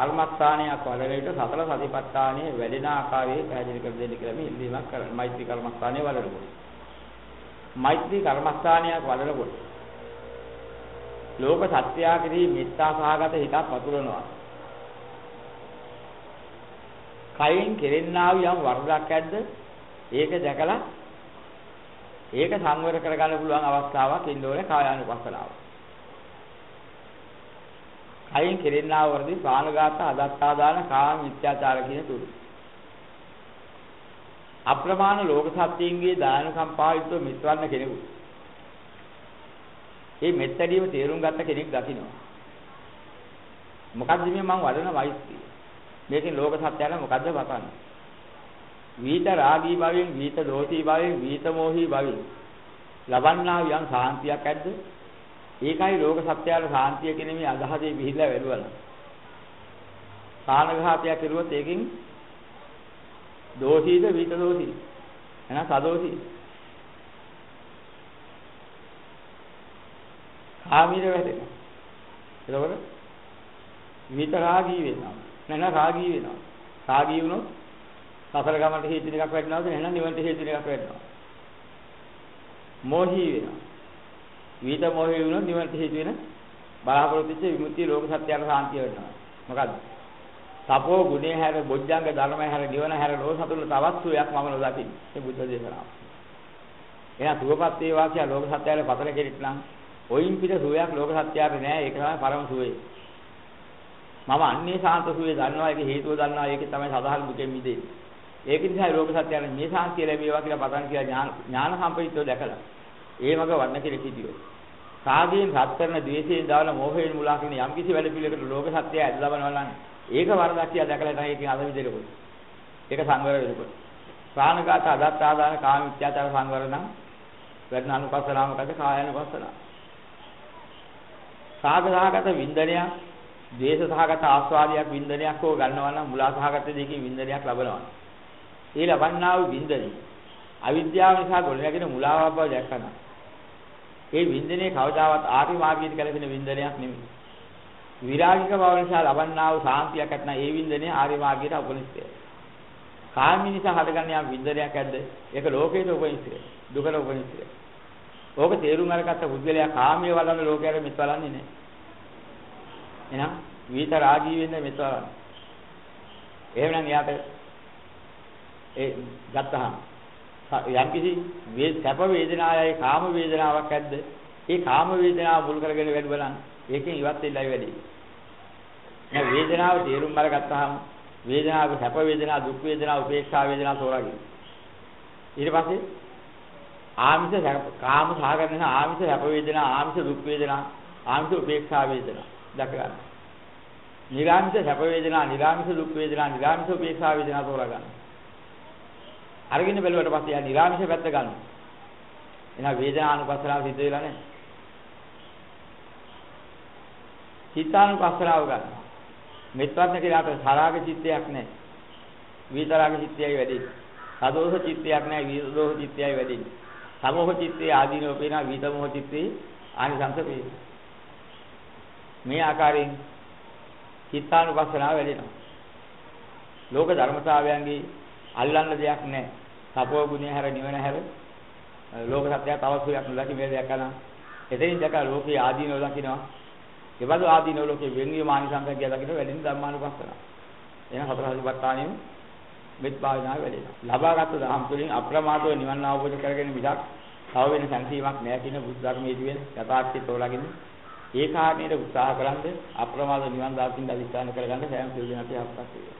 කර්මස්ථානයක් වඩන විට සතර සතිපට්ඨානයේ වැඩෙන ආකාරයේ පැහැදිලි කර දෙන්න කියලා මේ ඉල්ලීමක් කරන්නේ. මෛත්‍රී කර්මස්ථානයේ වඩනකොට. මෛත්‍රී කර්මස්ථානයක් වඩනකොට ලෝක සත්‍යය කෙරෙහි මෙත්තා සහගත හිතක් වතුරනවා. කයින් කෙරෙන්නා වූ යම් වරදක් ඇද්ද? ඒක දැකලා ඒක සංවර කරගන්න පුළුවන් අවස්ථාවක් ඉන්න ඕනේ කායානුපස්සනාව. කයින් කෙරෙන්නා වර්ධි ප්‍රාණඝාත අදත්තාදාන කාම මිත්‍යාචාර කියන තුරු. අප්‍රමාණ ලෝක සත්‍යයන්ගේ දාන සම්පාවිතව මිත්වන්න කෙනෙකුට. මේ මෙත්තඩියම තේරුම් ගත්ත කෙනෙක් දකින්නවා. මොකද්ද මේ මං වඩන මෛත්‍රිය? මේකෙන් ලෝක සත්‍යයන මොකද්ද පතන්නේ? වීත රාගී භවෙන් වීත දෝෂී භවෙන් වීත මොහී භවෙන් ලබන්නා යම් සාන්තියක් ඇද්ද? ඒකයි ලෝක සත්‍යයල සාන්තිය කියන මේ අදහසේ පිළිලා වැළුවන. සානඝාතයක් කෙරුවොත් ඒකෙන් දෝෂීද විත දෝෂී. එහෙනම් සදෝෂී. කාමීර වැටෙනවා. එතකොට විත රාගී වෙනවා. නැන රාගී වෙනවා. රාගී වුණොත් සතර ගමන්ට හේතු එකක් වැඩනවද නැත්නම් නිවන්ට හේතු එකක් වැඩනවද? මොහී වෙනවා. විිත මොහේ වුණොත් නිවනට හේතු වෙන බලාපොරොත්තු වෙච්ච විමුක්තිය ලෝක සත්‍යයට සාන්තිය වෙනවා. මොකද්ද? තපෝ ගුණේ හැර බොජ්ජංග ධර්මය හැර නිවන හැර ලෝක සතුල තවත් සුවයක් මම නොදකින්නේ. මේ බුද්ධ දේශනාව. එහෙනම් සුවපත් වේවා කියලා ලෝක සත්‍යයට පතන කෙනෙක් නම් ඔයින් පිට සුවයක් ලෝක සත්‍යයට නෑ. ඒක තමයි පරම සුවේ. මම අන්නේ සාන්ත සුවේ දන්නවා ඒක හේතුව දන්නවා ඒක තමයි සදාහල් දුකෙන් මිදෙන්නේ. ඒක නිසා ලෝක සත්‍යයට මේ සාන්තිය ලැබේවා කියලා පතන කියලා ඥාන ඥාන සම්ප්‍රයුක්තව දැකලා ඒ මග වන්න කෙනෙක් හිටියෝ. රාගයෙන් රත් කරන ද්වේෂයෙන් දාන මෝහයෙන් මුලා කරන යම් කිසි වැඩ පිළිවෙලකට ලෝක සත්‍යය ඇදලා බලනවා නම් ඒක වරදක් කියලා දැකලා තමයි ඉතින් අද විදිහට ඒක සංවර වෙනකොට. ප්‍රාණඝාත අදත්තාදාන කාම මිත්‍යාචාර සංවර නම් වැඩන අනුපස්සනාව මොකද කායानुපස්සනාව. සාගසහගත වින්දනයක්, ද්වේෂ සහගත ආස්වාදයක් වින්දනයක් හෝ ගන්නවා නම් මුලා සහගත දෙකකින් වින්දනයක් ලබනවා. ඒ ලබන්නා වූ වින්දනේ අවිද්‍යාව නිසා ගොඩනැගෙන මුලාවක් බව දැක්කම ඒ වින්දනයේ කවදාවත් ආර්ය මාර්ගයට ගැලපෙන වින්දනයක් නෙමෙයි. විරාගික බව නිසා ලබන්නා වූ සාන්තියක් නැත්නම් ඒ වින්දනය ආර්ය මාර්ගයට උපනිෂ්ඨය. කාමී නිසා හටගන්න යම් වින්දනයක් ඇද්ද? ඒක ලෝකේට උපනිෂ්ඨය. දුකට උපනිෂ්ඨය. ඕක තේරුම් අරගත්ත පුද්ගලයා කාමයේ වලන ලෝකයට මෙත් වලන්නේ නැහැ. එහෙනම් විත රාගී වෙන්න මෙත් වලන්නේ. එහෙමනම් එයාට ඒ ගත්තහම යම්කිසි වේ සැප වේදනාවයි කාම වේදනාවක් ඇද්ද? ඒ කාම වේදනාව මුල් කරගෙන වැඩ බලන්න. ඒකෙන් ඉවත් වෙන්නයි වැඩි. දැන් වේදනාව තේරුම් අරගත්තාම වේදනාව සැප වේදනාව දුක් වේදනාව උපේක්ෂා වේදනාව තෝරාගෙන. ඊට පස්සේ ආමිෂ කාම සාගරන ආමිෂ සැප වේදනා ආමිෂ දුක් වේදනා ආමිෂ උපේක්ෂා වේදනා දැක ගන්න. නිරාමිෂ සැප වේදනා නිරාමිෂ දුක් වේදනා නිරාමිෂ උපේක්ෂා වේදනා තෝරා ගන්න. අරගෙන බැලුවට පස්සේ යා නිරාමිෂ පැත්ත ගන්නවා. එහෙනම් වේදනානුපස්සනාව සිද්ධ වෙලා නැහැ. චිත්තානුපස්සනාව ගන්නවා. මෙත්වත්න කියලාට සරාග චිත්තයක් නැහැ. විතරාග චිත්තයයි වැඩි. සදෝෂ චිත්තයක් නැහැ විදෝෂ චිත්තයයි වැඩි. සමෝහ චිත්තේ ආදීනෝ පේනවා විතමෝහ චිත්තේ ආනිසංස පේනවා. මේ ආකාරයෙන් චිත්තානුපස්සනාව වැඩෙනවා. ලෝක ධර්මතාවයන්ගේ අල්ලන්න දෙයක් නැහැ. සපෝ ගුණය හැර නිවන හැර ලෝක සත්‍යය තවස්සයක් නොදකි මේ දෙයක් කරනවා. එතනින් දැක ලෝකේ ආදීනව දකින්නවා. ඒබඳු ආදීනව ලෝකේ වෙන්විය මානිසංසය කියලා දකින්න වැඩිම ධර්මානුපස්සන. එහෙනම් හතර හදිපත්තානියම මෙත් භාවනාව වැඩෙනවා. ලබාගත් දහම් තුළින් අප්‍රමාදව නිවන් අවබෝධ කරගෙන මිසක් තව වෙන සංසීමක් නැහැ කියන බුද්ධ ධර්මයේදී වෙන යථාර්ථය තෝරාගෙන ඒ කාරණේට උත්සාහ කරන්ද අප්‍රමාද නිවන් දකින්න අධිෂ්ඨාන කරගන්න සෑම සිල් දිනක් යහපත් වේවා.